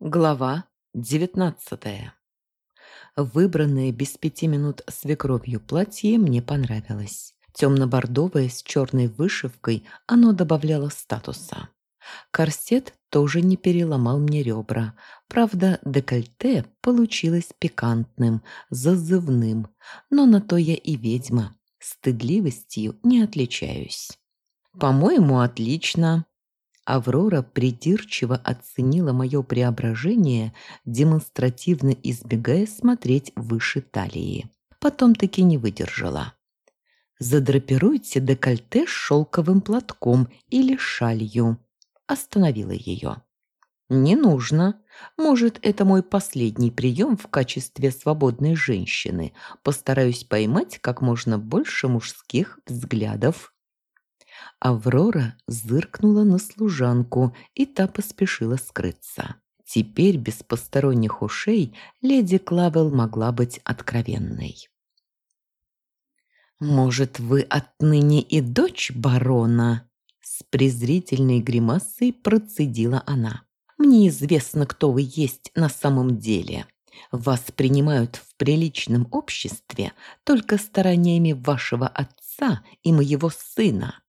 Глава девятнадцатая. Выбранное без пяти минут свекровью платье мне понравилось. Темно-бордовое с черной вышивкой оно добавляло статуса. Корсет тоже не переломал мне ребра. Правда, декольте получилось пикантным, зазывным. Но на то я и ведьма. Стыдливостью не отличаюсь. «По-моему, отлично», Аврора придирчиво оценила мое преображение, демонстративно избегая смотреть выше талии. Потом таки не выдержала. «Задрапируйте декольте шелковым платком или шалью», – остановила ее. «Не нужно. Может, это мой последний прием в качестве свободной женщины. Постараюсь поймать как можно больше мужских взглядов». Аврора зыркнула на служанку, и та поспешила скрыться. Теперь без посторонних ушей леди Клавел могла быть откровенной. «Может, вы отныне и дочь барона?» С презрительной гримасой процедила она. «Мне известно, кто вы есть на самом деле. Вас принимают в приличном обществе только стараниями вашего отца и моего сына.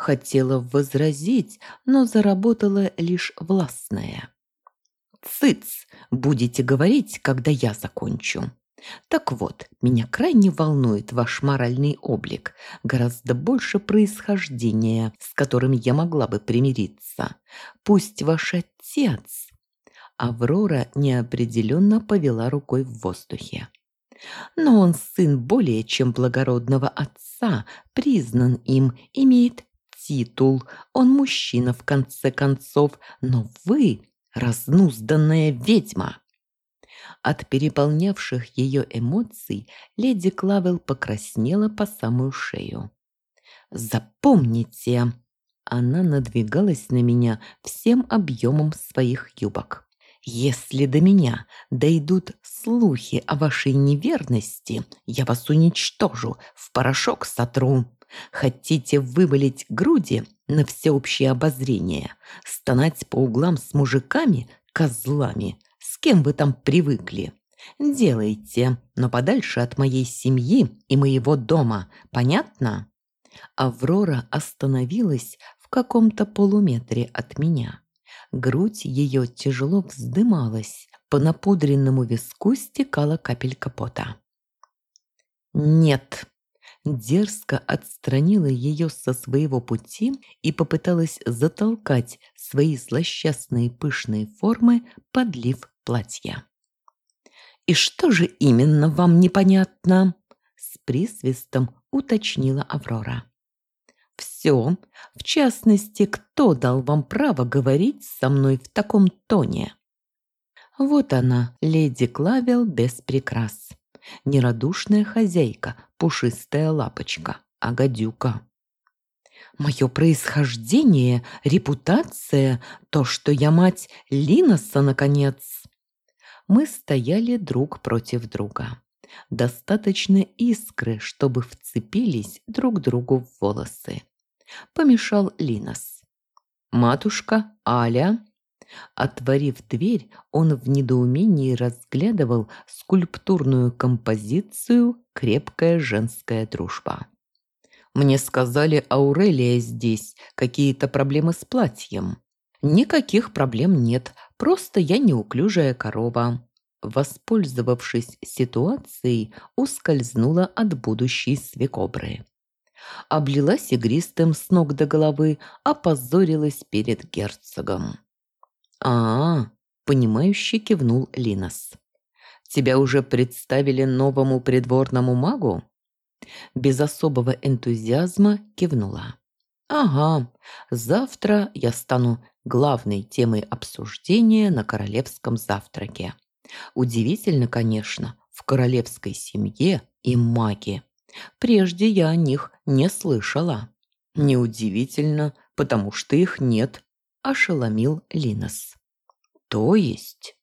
Хотела возразить, но заработала лишь властная. «Цыц! Будете говорить, когда я закончу». Так вот, меня крайне волнует ваш моральный облик, гораздо больше происхождения, с которым я могла бы примириться. Пусть ваш отец... Аврора неопределенно повела рукой в воздухе. Но он сын более чем благородного отца, признан им, имеет титул, он мужчина в конце концов, но вы разнузданная ведьма. От переполнявших ее эмоций леди Клавел покраснела по самую шею. «Запомните!» Она надвигалась на меня всем объемом своих юбок. «Если до меня дойдут слухи о вашей неверности, я вас уничтожу, в порошок сотру. Хотите вывалить груди на всеобщее обозрение, стонать по углам с мужиками, козлами, с кем вы там привыкли? Делайте, но подальше от моей семьи и моего дома, понятно? Аврора остановилась в каком-то полуметре от меня. Грудь ее тяжело вздымалась, по напудренному виску стекала капелька пота. «Нет», дерзко отстранила ее со своего пути и попыталась затолкать свои злосчастные пышные формы, подлив платья. «И что же именно вам непонятно?» С присвистом уточнила Аврора. «Все, в частности, кто дал вам право говорить со мной в таком тоне?» Вот она, леди Клавел без прикрас. Нерадушная хозяйка, пушистая лапочка, а гадюка. Мое происхождение, репутация, то, что я мать Линоса, наконец. Мы стояли друг против друга. Достаточно искры, чтобы вцепились друг другу в волосы. Помешал Линос. «Матушка, Аля, Отворив дверь, он в недоумении разглядывал скульптурную композицию «Крепкая женская дружба». «Мне сказали, Аурелия здесь, какие-то проблемы с платьем». «Никаких проблем нет, просто я неуклюжая корова». Воспользовавшись ситуацией, ускользнула от будущей свекобры. Облилась игристым с ног до головы, опозорилась перед герцогом. А, -а, понимающе кивнул Линос. Тебя уже представили новому придворному магу? Без особого энтузиазма кивнула. Ага, завтра я стану главной темой обсуждения на королевском завтраке. Удивительно, конечно, в королевской семье и маги. Прежде я о них не слышала. Неудивительно, потому что их нет ошеломил Линос. То есть?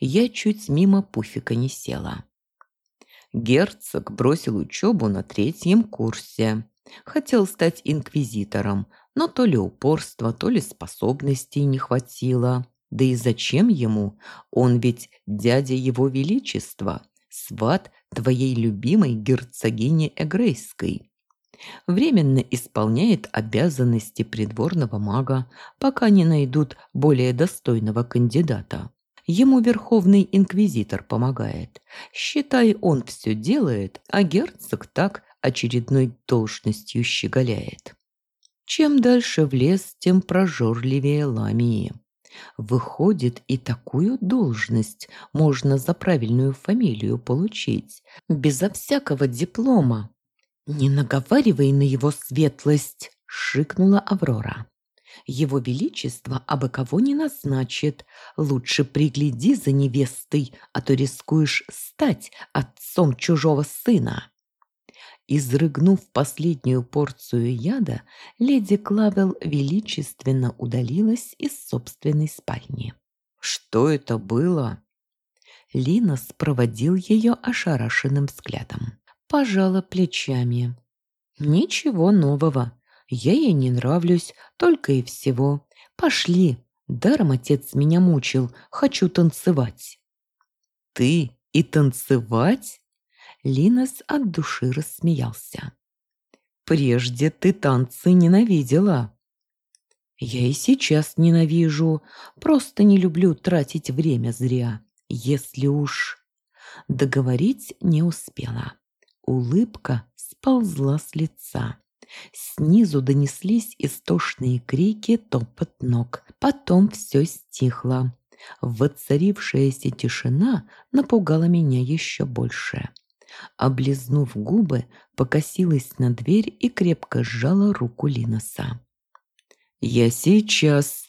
Я чуть мимо пуфика не села. Герцог бросил учебу на третьем курсе. Хотел стать инквизитором, но то ли упорства, то ли способностей не хватило. Да и зачем ему? Он ведь дядя его величества, сват твоей любимой герцогини Эгрейской. Временно исполняет обязанности придворного мага, пока не найдут более достойного кандидата. Ему верховный инквизитор помогает. Считай, он все делает, а герцог так очередной должностью щеголяет. Чем дальше в лес, тем прожорливее ламии. Выходит, и такую должность можно за правильную фамилию получить, безо всякого диплома. «Не наговаривай на его светлость!» – шикнула Аврора. «Его Величество абы кого не назначит. Лучше пригляди за невестой, а то рискуешь стать отцом чужого сына». Изрыгнув последнюю порцию яда, леди Клавел величественно удалилась из собственной спальни. «Что это было?» Линос проводил ее ошарашенным взглядом. Пожала плечами. «Ничего нового. Я ей не нравлюсь, только и всего. Пошли. Даром отец меня мучил. Хочу танцевать». «Ты и танцевать?» Линос от души рассмеялся. «Прежде ты танцы ненавидела». «Я и сейчас ненавижу, просто не люблю тратить время зря, если уж...» Договорить не успела. Улыбка сползла с лица. Снизу донеслись истошные крики, топот ног. Потом все стихло. Воцарившаяся тишина напугала меня еще больше. Облизнув губы, покосилась на дверь и крепко сжала руку Линоса. «Я сейчас...»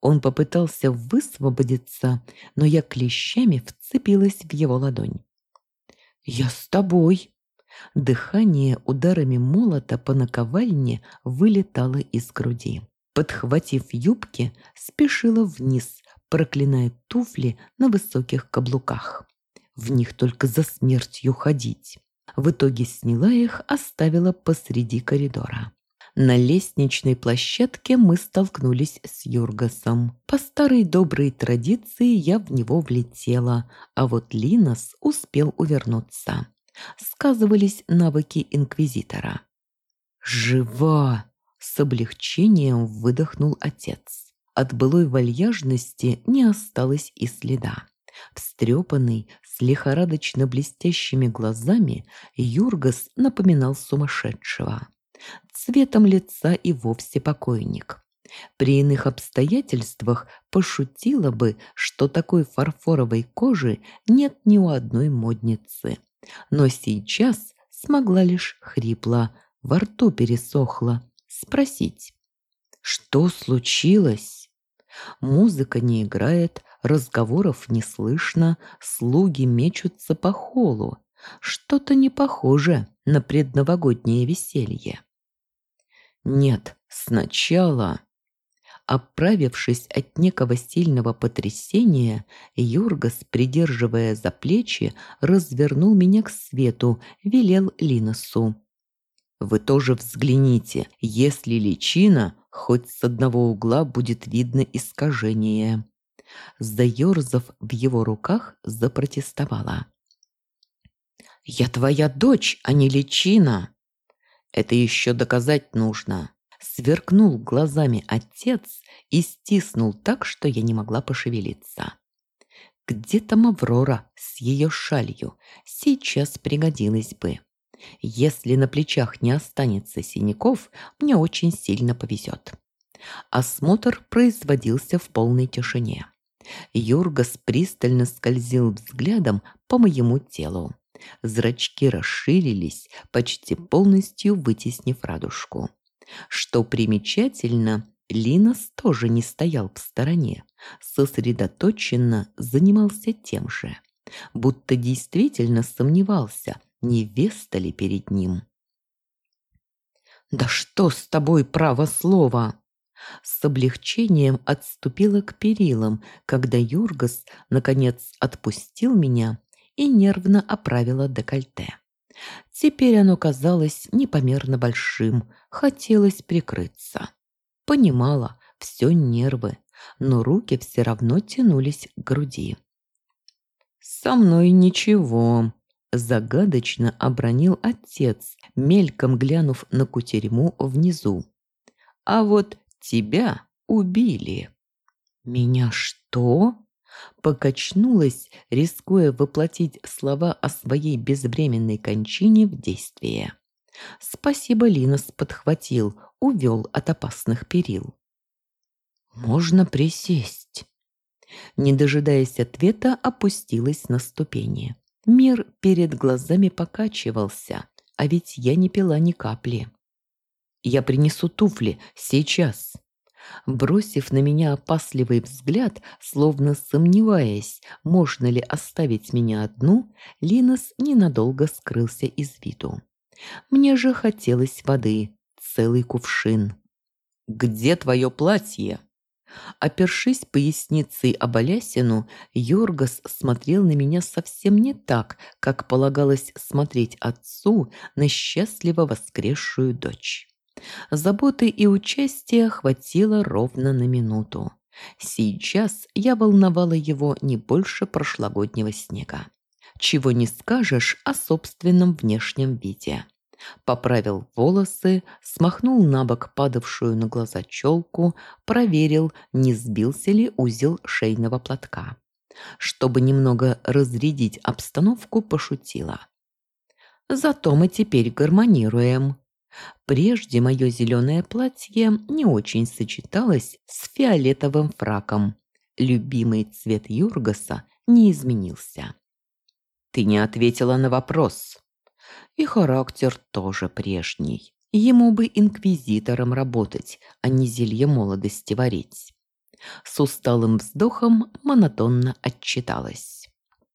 Он попытался высвободиться, но я клещами вцепилась в его ладонь. «Я с тобой!» Дыхание ударами молота по наковальне вылетало из груди. Подхватив юбки, спешила вниз, проклиная туфли на высоких каблуках. В них только за смертью ходить. В итоге сняла их, оставила посреди коридора. На лестничной площадке мы столкнулись с Юргасом. По старой доброй традиции я в него влетела, а вот Линос успел увернуться. Сказывались навыки инквизитора. «Жива!» – с облегчением выдохнул отец. От былой вальяжности не осталось и следа. Встрепанный, с лихорадочно блестящими глазами, Юргас напоминал сумасшедшего. Цветом лица и вовсе покойник. При иных обстоятельствах пошутила бы, что такой фарфоровой кожи нет ни у одной модницы. Но сейчас смогла лишь хрипло, во рту пересохла, спросить. «Что случилось?» Музыка не играет, разговоров не слышно, слуги мечутся по холу. Что-то не похоже на предновогоднее веселье. Нет, сначала... Оправившись от некого сильного потрясения, Юргас, придерживая за плечи, развернул меня к свету, велел Линосу. «Вы тоже взгляните, если личина, хоть с одного угла будет видно искажение». Заёрзав в его руках, запротестовала. «Я твоя дочь, а не личина!» «Это еще доказать нужно!» Сверкнул глазами отец и стиснул так, что я не могла пошевелиться. Где там Аврора с ее шалью? Сейчас пригодилась бы. Если на плечах не останется синяков, мне очень сильно повезет. Осмотр производился в полной тишине. Юргас пристально скользил взглядом по моему телу. Зрачки расширились, почти полностью вытеснив радужку. Что примечательно, Линос тоже не стоял в стороне, сосредоточенно занимался тем же, будто действительно сомневался, невеста ли перед ним. «Да что с тобой, право слово!» С облегчением отступила к перилам, когда Юргас, наконец, отпустил меня и нервно оправила декольте. Теперь оно казалось непомерно большим, хотелось прикрыться. Понимала, все нервы. но руки все равно тянулись к груди. «Со мной ничего», – загадочно обронил отец, мельком глянув на кутерьму внизу. «А вот тебя убили». «Меня что?» Покачнулась, рискуя воплотить слова о своей безвременной кончине в действие. Спасибо, Линос подхватил, увел от опасных перил. «Можно присесть». Не дожидаясь ответа, опустилась на ступени. Мир перед глазами покачивался, а ведь я не пила ни капли. «Я принесу туфли, сейчас». Бросив на меня опасливый взгляд, словно сомневаясь, можно ли оставить меня одну, Линос ненадолго скрылся из виду. Мне же хотелось воды, целый кувшин. «Где твое платье?» Опершись поясницей об Алясину, Йоргас смотрел на меня совсем не так, как полагалось смотреть отцу на счастливо воскресшую дочь. Заботы и участия хватило ровно на минуту. Сейчас я волновала его не больше прошлогоднего снега. Чего не скажешь о собственном внешнем виде. Поправил волосы, смахнул на бок падавшую на глаза челку, проверил, не сбился ли узел шейного платка. Чтобы немного разрядить обстановку, пошутила. «Зато мы теперь гармонируем». Прежде мое зеленое платье не очень сочеталось с фиолетовым фраком. Любимый цвет Юргаса не изменился. «Ты не ответила на вопрос», и характер тоже прежний. Ему бы инквизитором работать, а не зелье молодости варить. С усталым вздохом монотонно отчиталась.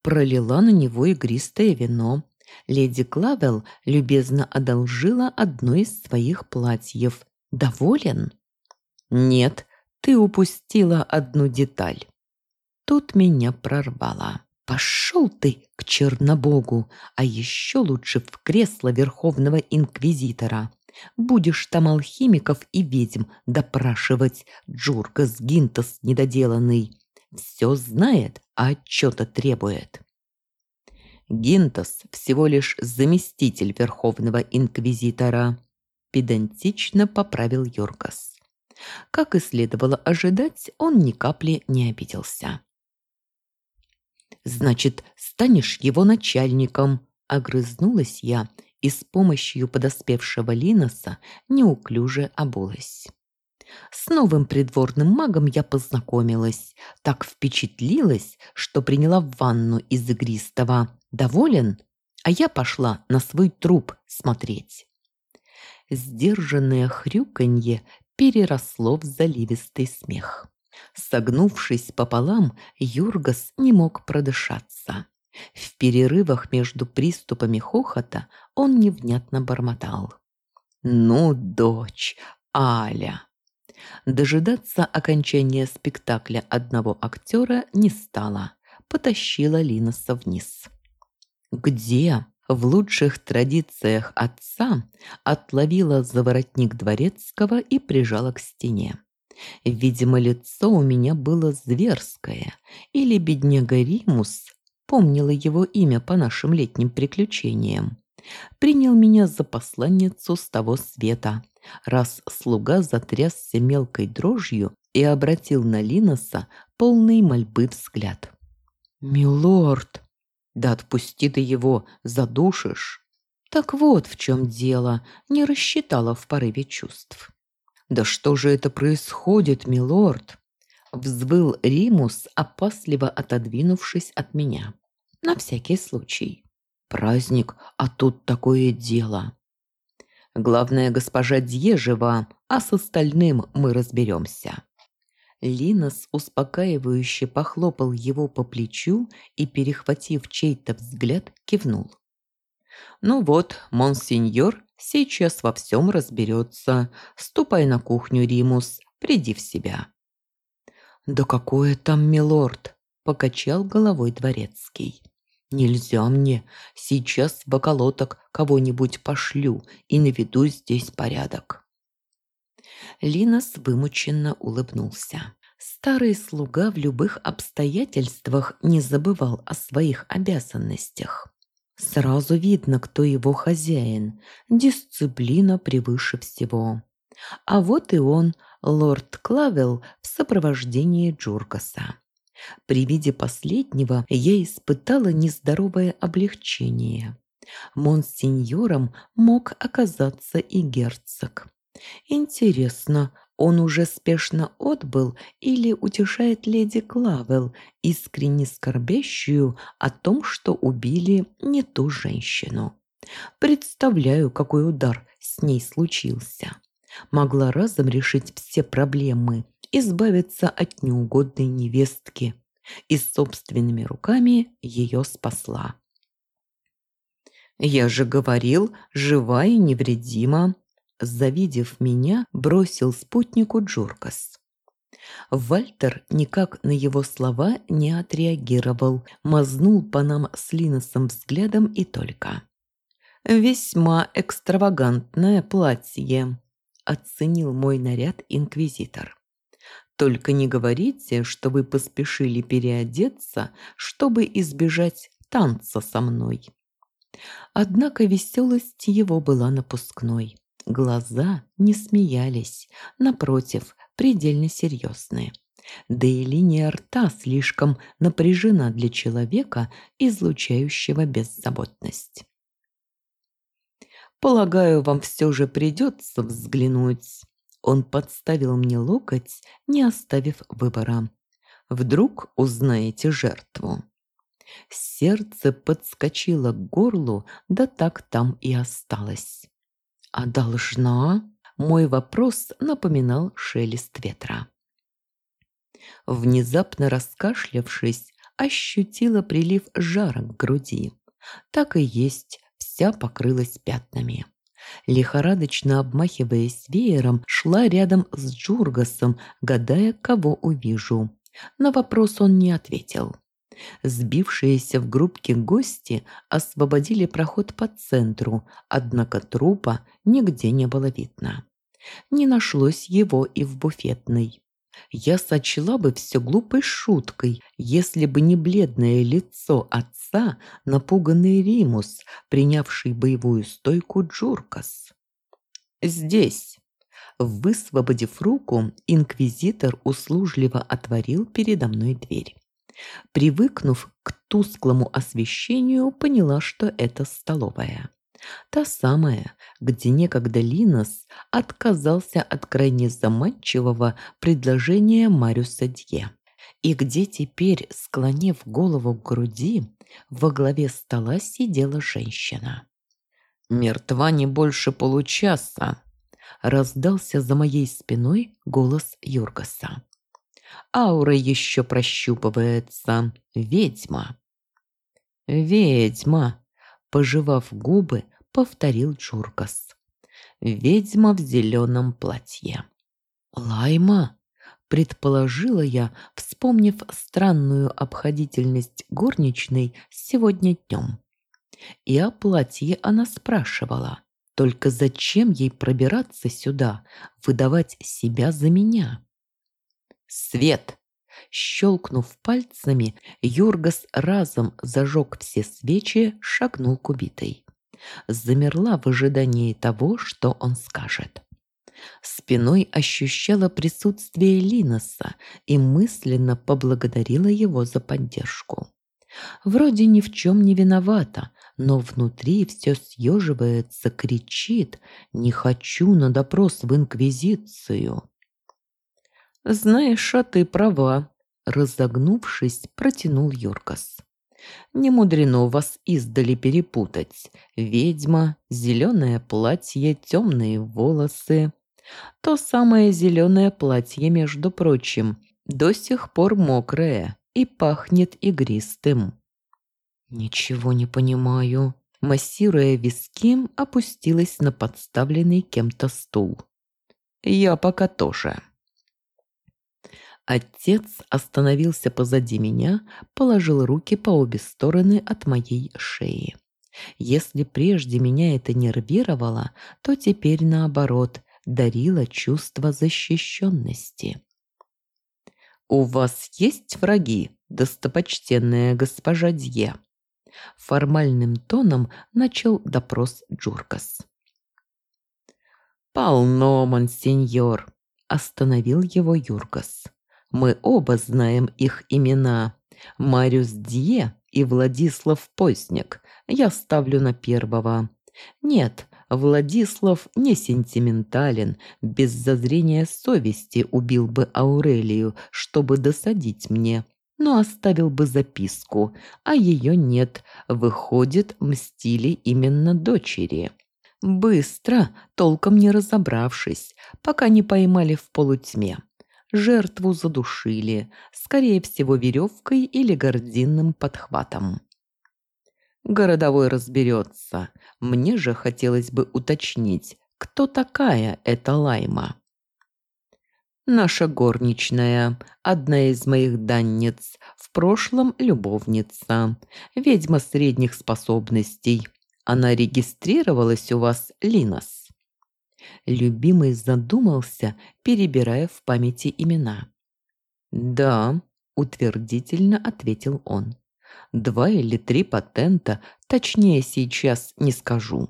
Пролила на него игристое вино. Леди Клавел любезно одолжила одно из своих платьев. Доволен? Нет, ты упустила одну деталь. Тут меня прорвало. Пошел ты к Чернобогу, а еще лучше в кресло Верховного Инквизитора. Будешь там алхимиков и ведьм допрашивать, Джуркас Гинтас недоделанный. Все знает, а отчета требует. Гинтас всего лишь заместитель Верховного Инквизитора. Педантично поправил Йоркас. Как и следовало ожидать, он ни капли не обиделся. Значит, станешь его начальником, огрызнулась я и с помощью подоспевшего Линоса неуклюже обулась. С новым придворным магом я познакомилась, так впечатлилась, что приняла ванну из игристого. Доволен? А я пошла на свой труп смотреть. Сдержанное хрюканье переросло в заливистый смех. Согнувшись пополам, Юргас не мог продышаться. В перерывах между приступами хохота он невнятно бормотал. «Ну, дочь, Аля!» Дожидаться окончания спектакля одного актера не стало. Потащила Линоса вниз. «Где?» В лучших традициях отца отловила заворотник дворецкого и прижала к стене. Видимо, лицо у меня было зверское, или бедняга Римус, помнила его имя по нашим летним приключениям, принял меня за посланницу с того света, раз слуга затрясся мелкой дрожью и обратил на Линоса полный мольбы взгляд. «Милорд!» «Да отпусти ты его, задушишь!» Так вот в чем дело, не рассчитала в порыве чувств. «Да что же это происходит, милорд?» Взвыл Римус, опасливо отодвинувшись от меня. На всякий случай. «Праздник, а тут такое дело!» «Главное, госпожа Дье жива, а с остальным мы разберемся». Линос успокаивающе похлопал его по плечу и, перехватив чей-то взгляд, кивнул. «Ну вот, монсеньор сейчас во всем разберется. Ступай на кухню, Римус, приди в себя». «Да какое там, милорд!» – покачал головой дворецкий. «Нельзя мне. Сейчас в околоток кого-нибудь пошлю и наведу здесь порядок». Линос вымученно улыбнулся. Старый слуга в любых обстоятельствах не забывал о своих обязанностях. Сразу видно, кто его хозяин. Дисциплина превыше всего. А вот и он, лорд Клавел, в сопровождении Джургаса. При виде последнего я испытала нездоровое облегчение. Монсеньором мог оказаться и герцог. Интересно, он уже спешно отбыл или утешает леди Клавел, искренне скорбящую о том, что убили не ту женщину. Представляю, какой удар с ней случился. Могла разом решить все проблемы, избавиться от неугодной невестки и собственными руками ее спасла. «Я же говорил, жива и невредима», завидев меня, бросил спутнику Джуркас. Вальтер никак на его слова не отреагировал, мазнул по нам с Линосом взглядом и только. «Весьма экстравагантное платье», – оценил мой наряд инквизитор. «Только не говорите, что вы поспешили переодеться, чтобы избежать танца со мной». Однако веселость его была напускной. Глаза не смеялись, напротив, предельно серьезные. Да и линия рта слишком напряжена для человека, излучающего беззаботность. «Полагаю, вам все же придется взглянуть». Он подставил мне локоть, не оставив выбора. «Вдруг узнаете жертву». Сердце подскочило к горлу, да так там и осталось. «А должна?» Мой вопрос напоминал шелест ветра. Внезапно раскашлявшись, ощутила прилив жара к груди. Так и есть, вся покрылась пятнами. Лихорадочно обмахиваясь веером, шла рядом с Джургасом, гадая, кого увижу. На вопрос он не ответил. Сбившиеся в группки гости освободили проход по центру, однако трупа нигде не было видно. Не нашлось его и в буфетной. Я сочла бы все глупой шуткой, если бы не бледное лицо отца, напуганный Римус, принявший боевую стойку Джуркас. «Здесь». Высвободив руку, инквизитор услужливо отворил передо мной дверь. Привыкнув к тусклому освещению, поняла, что это столовая. Та самая, где некогда Линос отказался от крайне заманчивого предложения Мариуса Дье. И где теперь, склонив голову к груди, во главе стола сидела женщина. «Мертва не больше получаса», – раздался за моей спиной голос Юргаса. Аура еще прощупывается. Ведьма. Ведьма. Пожевав губы, повторил Джуркас. Ведьма в зеленом платье. Лайма, предположила я, вспомнив странную обходительность горничной сегодня днем. И о платье она спрашивала. Только зачем ей пробираться сюда, выдавать себя за меня? Свет! Щелкнув пальцами, Юргас разом зажег все свечи, шагнул к убитой. Замерла в ожидании того, что он скажет. Спиной ощущала присутствие Линоса и мысленно поблагодарила его за поддержку. Вроде ни в чем не виновата, но внутри все съеживается, кричит «Не хочу на допрос в Инквизицию». «Знаешь, а ты права», – разогнувшись, протянул Юркас. «Не мудрено вас издали перепутать. Ведьма, зеленое платье, темные волосы. То самое зеленое платье, между прочим, до сих пор мокрое и пахнет игристым». «Ничего не понимаю», массируя виски, опустилась на подставленный кем-то стул. «Я пока тоже». Отец остановился позади меня, положил руки по обе стороны от моей шеи. Если прежде меня это нервировало, то теперь наоборот, дарило чувство защищенности. «У вас есть враги, достопочтенная госпожа Дье?» Формальным тоном начал допрос Джуркас. «Полно, монсеньор», – остановил его Юргас. «Мы оба знаем их имена. Мариус Дье и Владислав Постник. Я ставлю на первого. Нет, Владислав не сентиментален, без зазрения совести убил бы Аурелию, чтобы досадить мне, но оставил бы записку, а ее нет, выходит, мстили именно дочери. Быстро, толком не разобравшись, пока не поймали в полутьме. Жертву задушили, скорее всего веревкой или гординным подхватом. Городовой разберется. Мне же хотелось бы уточнить, кто такая эта Лайма. Наша горничная, одна из моих данниц, в прошлом любовница, ведьма средних способностей. Она регистрировалась у вас, Линос. Любимый задумался, перебирая в памяти имена. «Да», – утвердительно ответил он. «Два или три патента, точнее сейчас не скажу».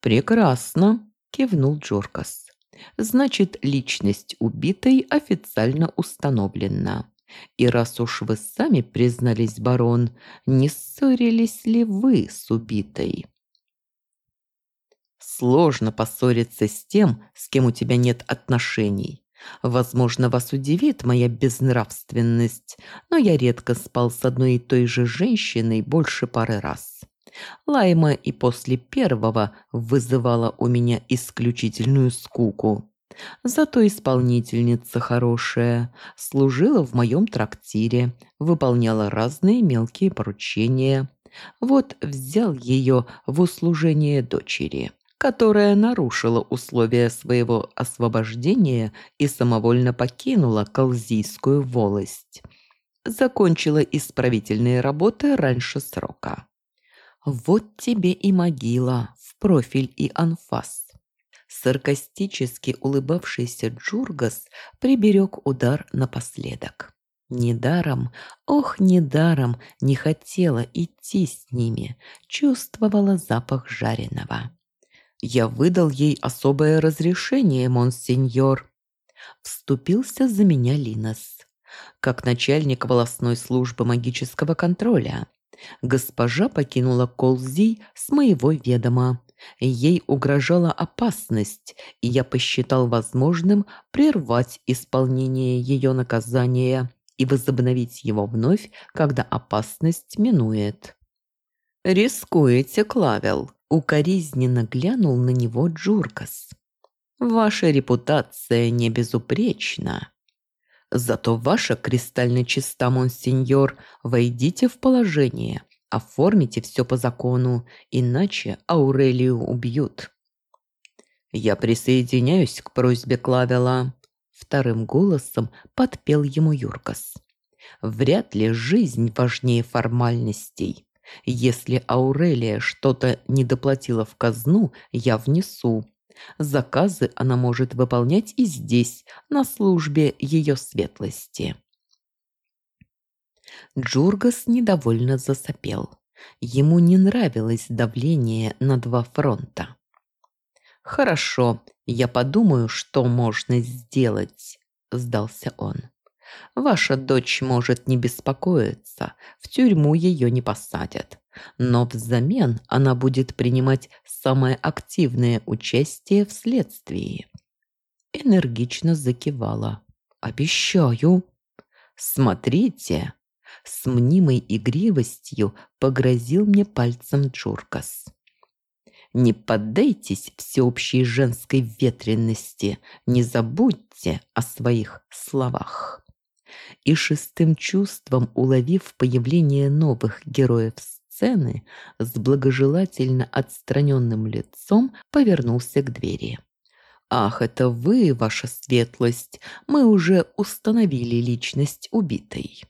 «Прекрасно», – кивнул Джоркас. «Значит, личность убитой официально установлена. И раз уж вы сами признались, барон, не ссорились ли вы с убитой?» Сложно поссориться с тем, с кем у тебя нет отношений. Возможно, вас удивит моя безнравственность, но я редко спал с одной и той же женщиной больше пары раз. Лайма и после первого вызывала у меня исключительную скуку. Зато исполнительница хорошая, служила в моем трактире, выполняла разные мелкие поручения. Вот взял ее в услужение дочери которая нарушила условия своего освобождения и самовольно покинула Колзийскую волость. Закончила исправительные работы раньше срока. Вот тебе и могила в профиль и анфас. Саркастически улыбавшийся Джургас приберег удар напоследок. Недаром, ох, недаром не хотела идти с ними, чувствовала запах жареного. Я выдал ей особое разрешение, монсеньор. Вступился за меня Линос. Как начальник волосной службы магического контроля. Госпожа покинула Колзи с моего ведома. Ей угрожала опасность, и я посчитал возможным прервать исполнение ее наказания и возобновить его вновь, когда опасность минует. «Рискуете, Клавел», Укоризненно глянул на него Джуркас. «Ваша репутация не безупречна. Зато ваша кристально чиста, монсеньор. Войдите в положение, оформите все по закону, иначе Аурелию убьют». «Я присоединяюсь к просьбе Клавела», – вторым голосом подпел ему Юркас. «Вряд ли жизнь важнее формальностей». Если Аурелия что-то недоплатила в казну, я внесу. Заказы она может выполнять и здесь, на службе ее светлости. Джургас недовольно засопел. Ему не нравилось давление на два фронта. «Хорошо, я подумаю, что можно сделать», – сдался он. Ваша дочь может не беспокоиться, в тюрьму ее не посадят. Но взамен она будет принимать самое активное участие в следствии. Энергично закивала. «Обещаю». «Смотрите!» С мнимой игривостью погрозил мне пальцем Джуркас. Не поддайтесь всеобщей женской ветренности, не забудьте о своих словах и шестым чувством, уловив появление новых героев сцены, с благожелательно отстраненным лицом повернулся к двери. «Ах, это вы, ваша светлость! Мы уже установили личность убитой».